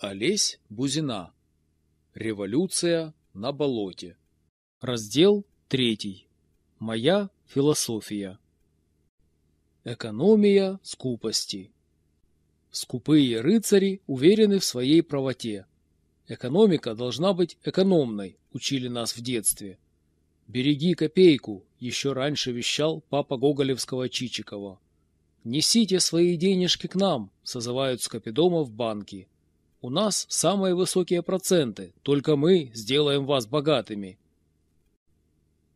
Олесь Бузина. Революция на болоте. Раздел 3. Моя философия. Экономия скупости. Скупые рыцари уверены в своей правоте. Экономика должна быть экономной, учили нас в детстве. «Береги копейку», еще раньше вещал папа Гоголевского Чичикова. «Несите свои денежки к нам», созывают скопидома в банки. У нас самые высокие проценты, только мы сделаем вас богатыми.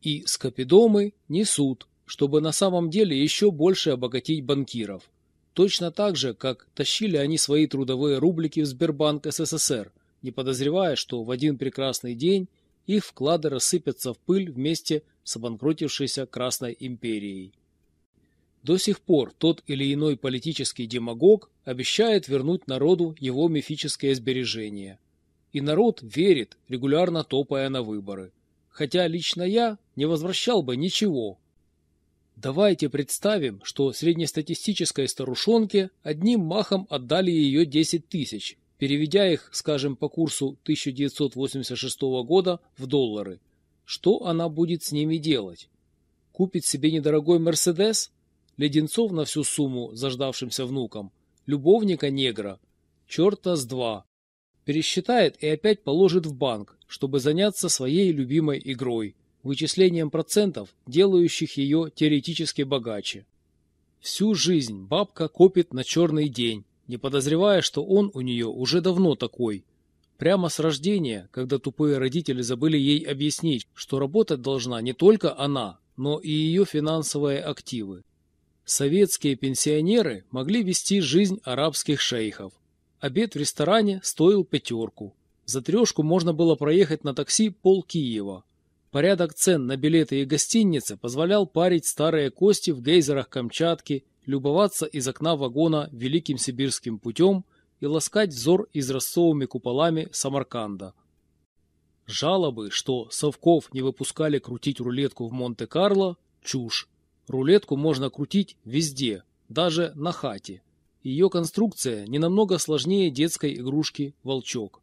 И скопидомы несут, чтобы на самом деле еще больше обогатить банкиров. Точно так же, как тащили они свои трудовые рублики в Сбербанк СССР, не подозревая, что в один прекрасный день их вклады рассыпятся в пыль вместе с обанкротившейся Красной империей. До сих пор тот или иной политический демагог обещает вернуть народу его мифическое сбережение. И народ верит, регулярно топая на выборы. Хотя лично я не возвращал бы ничего. Давайте представим, что среднестатистической старушонке одним махом отдали ее 10 тысяч, переведя их, скажем, по курсу 1986 года в доллары. Что она будет с ними делать? Купит себе недорогой Мерседес? Леденцов на всю сумму заждавшимся внукам, любовника негра, черта с два. Пересчитает и опять положит в банк, чтобы заняться своей любимой игрой, вычислением процентов, делающих ее теоретически богаче. Всю жизнь бабка копит на черный день, не подозревая, что он у нее уже давно такой. Прямо с рождения, когда тупые родители забыли ей объяснить, что работать должна не только она, но и ее финансовые активы. Советские пенсионеры могли вести жизнь арабских шейхов. Обед в ресторане стоил пятерку. За трешку можно было проехать на такси пол Киева. Порядок цен на билеты и гостиницы позволял парить старые кости в гейзерах Камчатки, любоваться из окна вагона Великим Сибирским путем и ласкать взор изразцовыми куполами Самарканда. Жалобы, что совков не выпускали крутить рулетку в Монте-Карло – чушь. Рулетку можно крутить везде, даже на хате. Ее конструкция не намного сложнее детской игрушки «Волчок».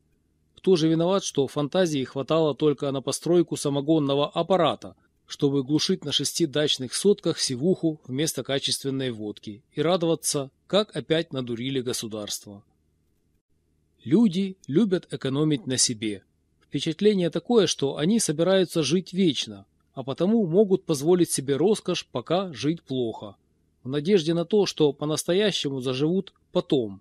Кто же виноват, что фантазии хватало только на постройку самогонного аппарата, чтобы глушить на шести дачных сотках сивуху вместо качественной водки и радоваться, как опять надурили государство. Люди любят экономить на себе. Впечатление такое, что они собираются жить вечно, а потому могут позволить себе роскошь пока жить плохо, в надежде на то, что по-настоящему заживут потом.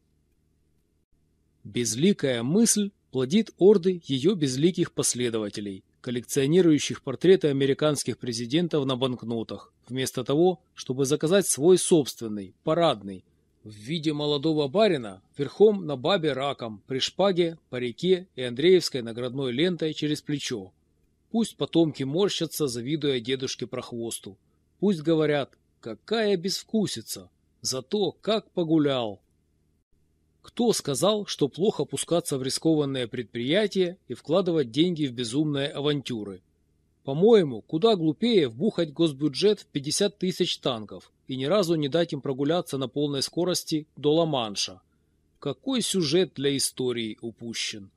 Безликая мысль плодит орды ее безликих последователей, коллекционирующих портреты американских президентов на банкнотах, вместо того, чтобы заказать свой собственный, парадный, в виде молодого барина, верхом на бабе раком, при шпаге, парике и Андреевской наградной лентой через плечо, Пусть потомки морщатся, завидуя дедушке прохвосту. Пусть говорят, какая безвкусица, зато как погулял. Кто сказал, что плохо пускаться в рискованное предприятие и вкладывать деньги в безумные авантюры? По-моему, куда глупее вбухать госбюджет в 50 тысяч танков и ни разу не дать им прогуляться на полной скорости до Ла-Манша. Какой сюжет для истории упущен?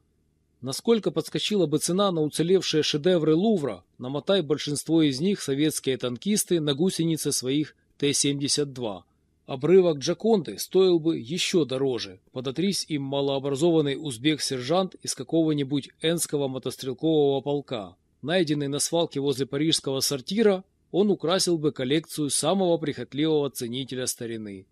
Насколько подскочила бы цена на уцелевшие шедевры Лувра, намотай большинство из них советские танкисты на гусеницы своих Т-72. Обрывок Джаконды стоил бы еще дороже, подотрись им малообразованный узбек-сержант из какого-нибудь энского мотострелкового полка. Найденный на свалке возле парижского сортира, он украсил бы коллекцию самого прихотливого ценителя старины.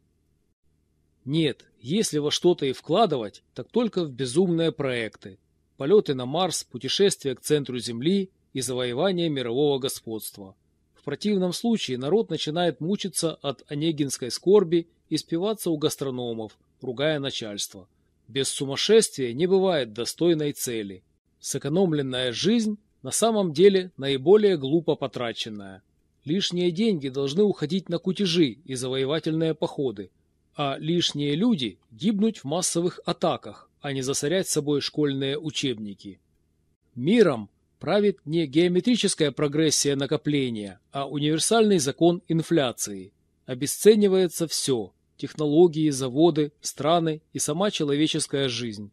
Нет, если во что-то и вкладывать, так только в безумные проекты, полеты на Марс, путешествия к центру Земли и завоевание мирового господства. В противном случае народ начинает мучиться от онегинской скорби и спиваться у гастрономов, ругая начальство. Без сумасшествия не бывает достойной цели. Сэкономленная жизнь на самом деле наиболее глупо потраченная. Лишние деньги должны уходить на кутежи и завоевательные походы, а лишние люди гибнуть в массовых атаках, а не засорять собой школьные учебники. Миром правит не геометрическая прогрессия накопления, а универсальный закон инфляции. Обесценивается все – технологии, заводы, страны и сама человеческая жизнь.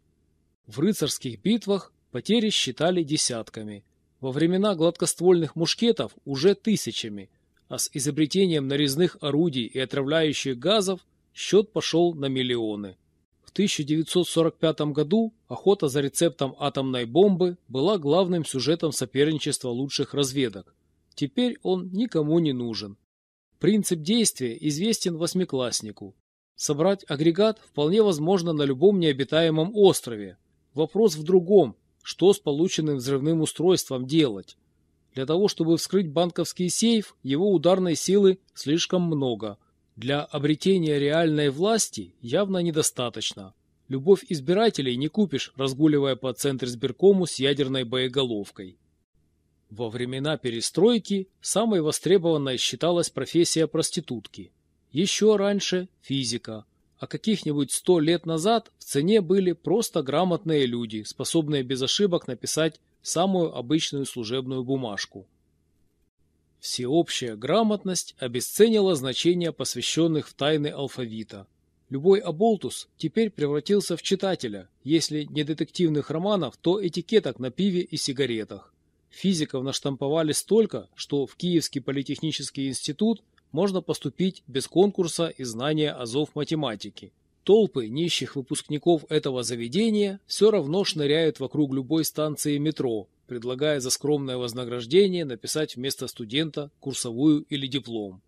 В рыцарских битвах потери считали десятками. Во времена гладкоствольных мушкетов уже тысячами, а с изобретением нарезных орудий и отравляющих газов счет пошел на миллионы. В 1945 году охота за рецептом атомной бомбы была главным сюжетом соперничества лучших разведок. Теперь он никому не нужен. Принцип действия известен восьмикласснику. Собрать агрегат вполне возможно на любом необитаемом острове. Вопрос в другом, что с полученным взрывным устройством делать. Для того, чтобы вскрыть банковский сейф, его ударной силы слишком много – для обретения реальной власти явно недостаточно. Любовь избирателей не купишь, разгуливая по Центрсберкому с ядерной боеголовкой. Во времена перестройки самой востребованной считалась профессия проститутки. Еще раньше – физика. А каких-нибудь сто лет назад в цене были просто грамотные люди, способные без ошибок написать самую обычную служебную бумажку. Всеобщая грамотность обесценила значение посвященных в тайны алфавита. Любой оболтус теперь превратился в читателя, если не детективных романов, то этикеток на пиве и сигаретах. Физиков наштамповали столько, что в Киевский политехнический институт можно поступить без конкурса и знания азов математики. Толпы нищих выпускников этого заведения все равно шныряют вокруг любой станции метро, предлагая за скромное вознаграждение написать вместо студента курсовую или диплом.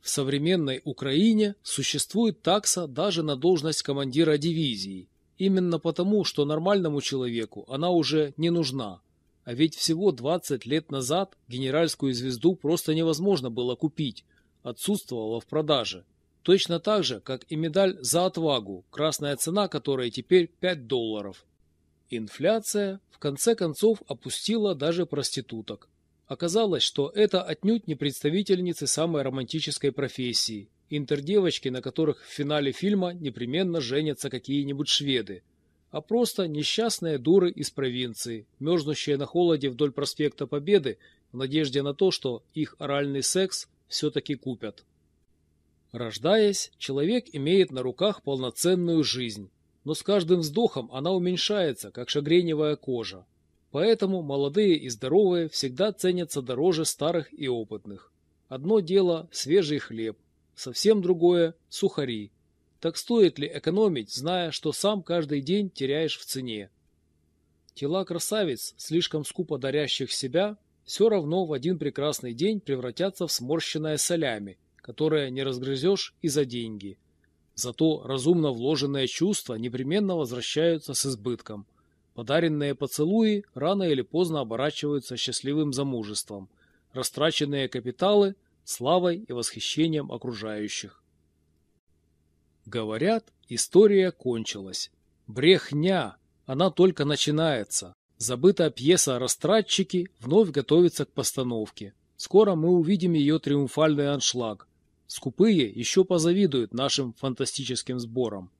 В современной Украине существует такса даже на должность командира дивизии, именно потому, что нормальному человеку она уже не нужна. А ведь всего 20 лет назад генеральскую звезду просто невозможно было купить, отсутствовала в продаже. Точно так же, как и медаль за отвагу, красная цена которой теперь 5 долларов. Инфляция в конце концов опустила даже проституток. Оказалось, что это отнюдь не представительницы самой романтической профессии, интердевочки, на которых в финале фильма непременно женятся какие-нибудь шведы, а просто несчастные дуры из провинции, мерзнущие на холоде вдоль проспекта Победы в надежде на то, что их оральный секс все-таки купят. Рождаясь, человек имеет на руках полноценную жизнь, но с каждым вздохом она уменьшается, как шагреневая кожа. Поэтому молодые и здоровые всегда ценятся дороже старых и опытных. Одно дело – свежий хлеб, совсем другое – сухари. Так стоит ли экономить, зная, что сам каждый день теряешь в цене? Тела красавиц, слишком скупо дарящих себя, все равно в один прекрасный день превратятся в сморщенное солями, которое не разгрызешь и за деньги – Зато разумно вложенные чувства непременно возвращаются с избытком. Подаренные поцелуи рано или поздно оборачиваются счастливым замужеством. Растраченные капиталы – славой и восхищением окружающих. Говорят, история кончилась. Брехня! Она только начинается. Забытая пьеса «Растратчики» вновь готовится к постановке. Скоро мы увидим ее триумфальный аншлаг. Скупые еще позавидуют нашим фантастическим сборам.